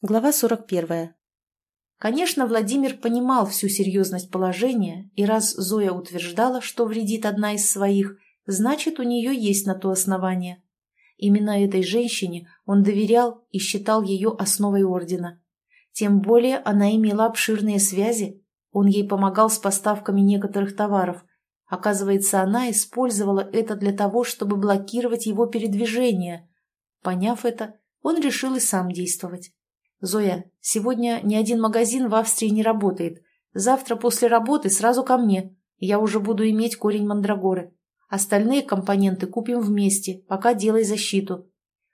Глава 41. Конечно, Владимир понимал всю серьезность положения, и раз Зоя утверждала, что вредит одна из своих, значит, у нее есть на то основание. Именно этой женщине он доверял и считал ее основой ордена. Тем более она имела обширные связи, он ей помогал с поставками некоторых товаров. Оказывается, она использовала это для того, чтобы блокировать его передвижение. Поняв это, он решил и сам действовать. «Зоя, сегодня ни один магазин в Австрии не работает. Завтра после работы сразу ко мне. Я уже буду иметь корень мандрагоры. Остальные компоненты купим вместе, пока делай защиту.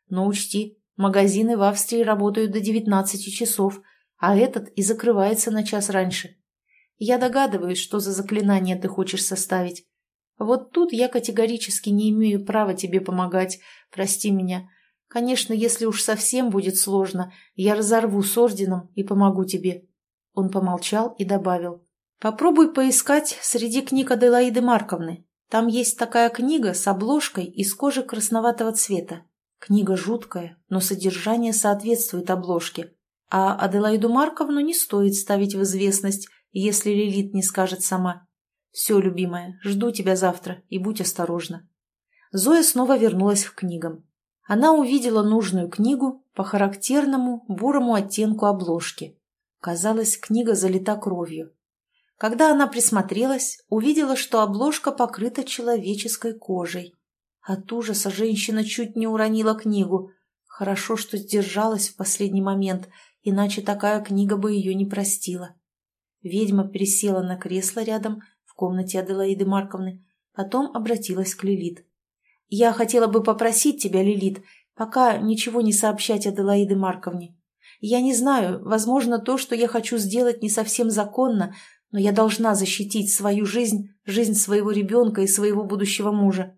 Но учти, магазины в Австрии работают до 19 часов, а этот и закрывается на час раньше. Я догадываюсь, что за заклинание ты хочешь составить. Вот тут я категорически не имею права тебе помогать, прости меня. Конечно, если уж совсем будет сложно, я разорву с орденом и помогу тебе». Он помолчал и добавил. «Попробуй поискать среди книг Аделаиды Марковны. Там есть такая книга с обложкой из кожи красноватого цвета. Книга жуткая, но содержание соответствует обложке. А Аделаиду Марковну не стоит ставить в известность, если Лилит не скажет сама. Все, любимая, жду тебя завтра и будь осторожна». Зоя снова вернулась к книгам она увидела нужную книгу по характерному бурому оттенку обложки. Казалось, книга залита кровью. Когда она присмотрелась, увидела, что обложка покрыта человеческой кожей. От ужаса женщина чуть не уронила книгу. Хорошо, что сдержалась в последний момент, иначе такая книга бы ее не простила. Ведьма пересела на кресло рядом в комнате Аделаиды Марковны, потом обратилась к Лилит. Я хотела бы попросить тебя, Лилит, пока ничего не сообщать Аделаиде Марковне. Я не знаю, возможно, то, что я хочу сделать, не совсем законно, но я должна защитить свою жизнь, жизнь своего ребенка и своего будущего мужа.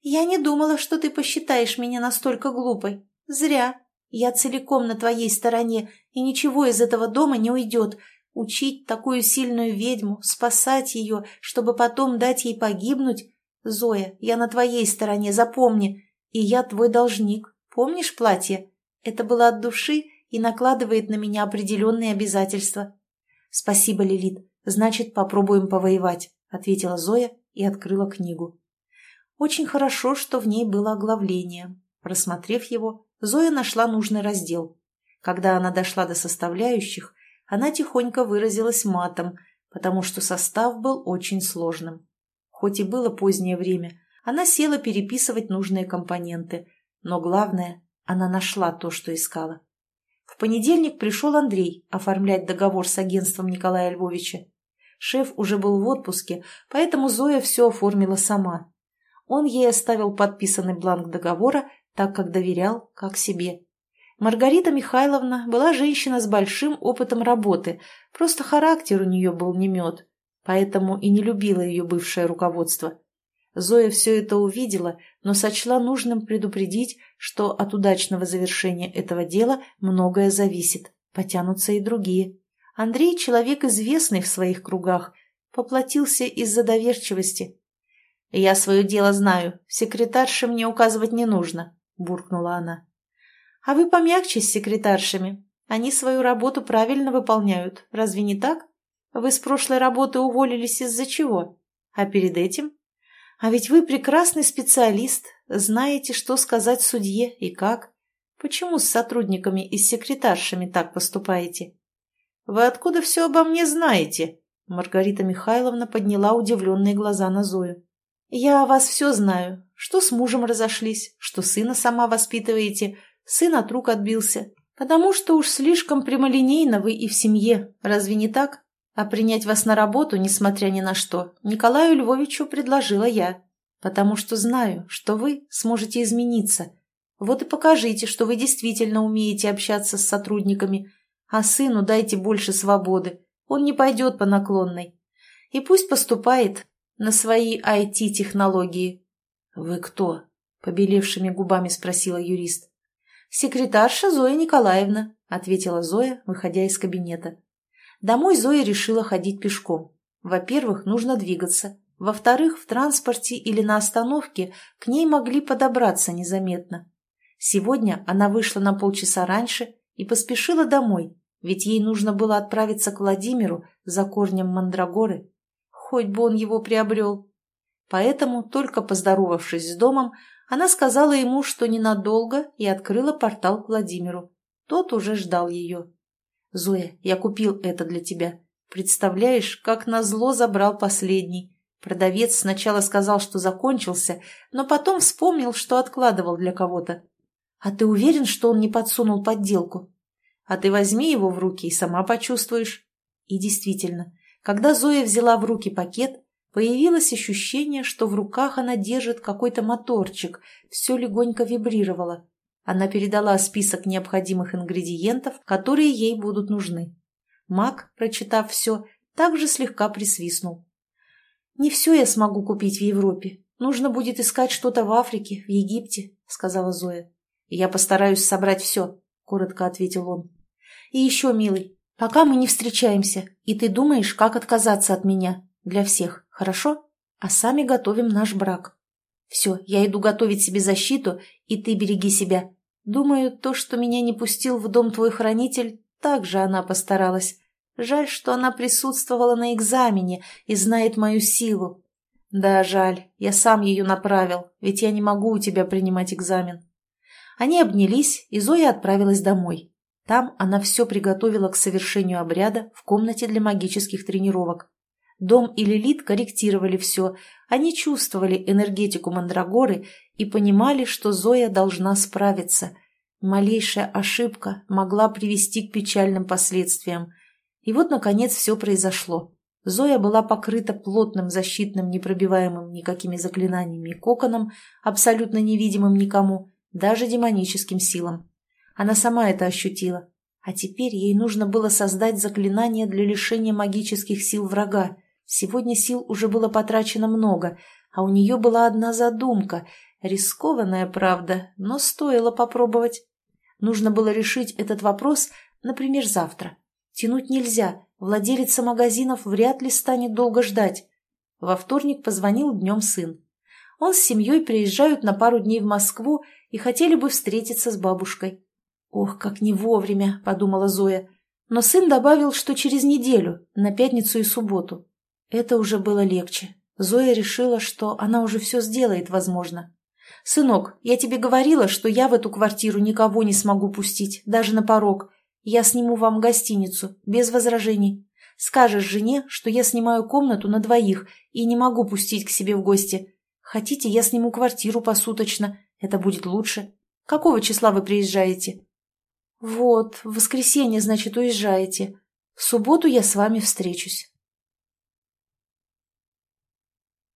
Я не думала, что ты посчитаешь меня настолько глупой. Зря. Я целиком на твоей стороне, и ничего из этого дома не уйдет. Учить такую сильную ведьму, спасать ее, чтобы потом дать ей погибнуть, «Зоя, я на твоей стороне, запомни. И я твой должник. Помнишь платье? Это было от души и накладывает на меня определенные обязательства». «Спасибо, Лилит. Значит, попробуем повоевать», — ответила Зоя и открыла книгу. Очень хорошо, что в ней было оглавление. Просмотрев его, Зоя нашла нужный раздел. Когда она дошла до составляющих, она тихонько выразилась матом, потому что состав был очень сложным. Хоть и было позднее время, она села переписывать нужные компоненты, но главное, она нашла то, что искала. В понедельник пришел Андрей оформлять договор с агентством Николая Львовича. Шеф уже был в отпуске, поэтому Зоя все оформила сама. Он ей оставил подписанный бланк договора, так как доверял, как себе. Маргарита Михайловна была женщина с большим опытом работы, просто характер у нее был не мед поэтому и не любила ее бывшее руководство. Зоя все это увидела, но сочла нужным предупредить, что от удачного завершения этого дела многое зависит, потянутся и другие. Андрей человек известный в своих кругах, поплатился из-за доверчивости. «Я свое дело знаю, секретарше мне указывать не нужно», — буркнула она. «А вы помягче с секретаршами. Они свою работу правильно выполняют, разве не так?» Вы с прошлой работы уволились из-за чего? А перед этим? А ведь вы прекрасный специалист, знаете, что сказать судье и как. Почему с сотрудниками и с секретаршами так поступаете? Вы откуда все обо мне знаете? Маргарита Михайловна подняла удивленные глаза на Зою. «Я о вас все знаю. Что с мужем разошлись, что сына сама воспитываете, сын от рук отбился. Потому что уж слишком прямолинейно вы и в семье, разве не так?» А принять вас на работу, несмотря ни на что, Николаю Львовичу предложила я, потому что знаю, что вы сможете измениться. Вот и покажите, что вы действительно умеете общаться с сотрудниками, а сыну дайте больше свободы, он не пойдет по наклонной. И пусть поступает на свои IT-технологии. «Вы кто?» – побелевшими губами спросила юрист. «Секретарша Зоя Николаевна», – ответила Зоя, выходя из кабинета. Домой Зоя решила ходить пешком. Во-первых, нужно двигаться. Во-вторых, в транспорте или на остановке к ней могли подобраться незаметно. Сегодня она вышла на полчаса раньше и поспешила домой, ведь ей нужно было отправиться к Владимиру за корнем Мандрагоры. Хоть бы он его приобрел. Поэтому, только поздоровавшись с домом, она сказала ему, что ненадолго, и открыла портал к Владимиру. Тот уже ждал ее. «Зоя, я купил это для тебя. Представляешь, как назло забрал последний. Продавец сначала сказал, что закончился, но потом вспомнил, что откладывал для кого-то. А ты уверен, что он не подсунул подделку? А ты возьми его в руки и сама почувствуешь. И действительно, когда Зоя взяла в руки пакет, появилось ощущение, что в руках она держит какой-то моторчик, все легонько вибрировало. Она передала список необходимых ингредиентов, которые ей будут нужны. Мак, прочитав все, также слегка присвистнул. «Не все я смогу купить в Европе. Нужно будет искать что-то в Африке, в Египте», — сказала Зоя. «Я постараюсь собрать все», — коротко ответил он. «И еще, милый, пока мы не встречаемся, и ты думаешь, как отказаться от меня, для всех, хорошо? А сами готовим наш брак. Все, я иду готовить себе защиту, и ты береги себя. Думаю, то, что меня не пустил в дом твой хранитель, так же она постаралась. Жаль, что она присутствовала на экзамене и знает мою силу. Да, жаль, я сам ее направил, ведь я не могу у тебя принимать экзамен. Они обнялись, и Зоя отправилась домой. Там она все приготовила к совершению обряда в комнате для магических тренировок. Дом и Лилит корректировали все, они чувствовали энергетику Мандрагоры и понимали, что Зоя должна справиться. Малейшая ошибка могла привести к печальным последствиям – и вот, наконец, все произошло. Зоя была покрыта плотным защитным, непробиваемым никакими заклинаниями коконом, абсолютно невидимым никому, даже демоническим силам. Она сама это ощутила. А теперь ей нужно было создать заклинание для лишения магических сил врага. Сегодня сил уже было потрачено много, а у нее была одна задумка. Рискованная, правда, но стоило попробовать. Нужно было решить этот вопрос, например, завтра. Тянуть нельзя, владелица магазинов вряд ли станет долго ждать. Во вторник позвонил днем сын. Он с семьей приезжают на пару дней в Москву и хотели бы встретиться с бабушкой. «Ох, как не вовремя!» – подумала Зоя. Но сын добавил, что через неделю, на пятницу и субботу. Это уже было легче. Зоя решила, что она уже все сделает, возможно. «Сынок, я тебе говорила, что я в эту квартиру никого не смогу пустить, даже на порог. Я сниму вам гостиницу, без возражений. Скажешь жене, что я снимаю комнату на двоих и не могу пустить к себе в гости. Хотите, я сниму квартиру посуточно. Это будет лучше. Какого числа вы приезжаете? Вот, в воскресенье, значит, уезжаете. В субботу я с вами встречусь.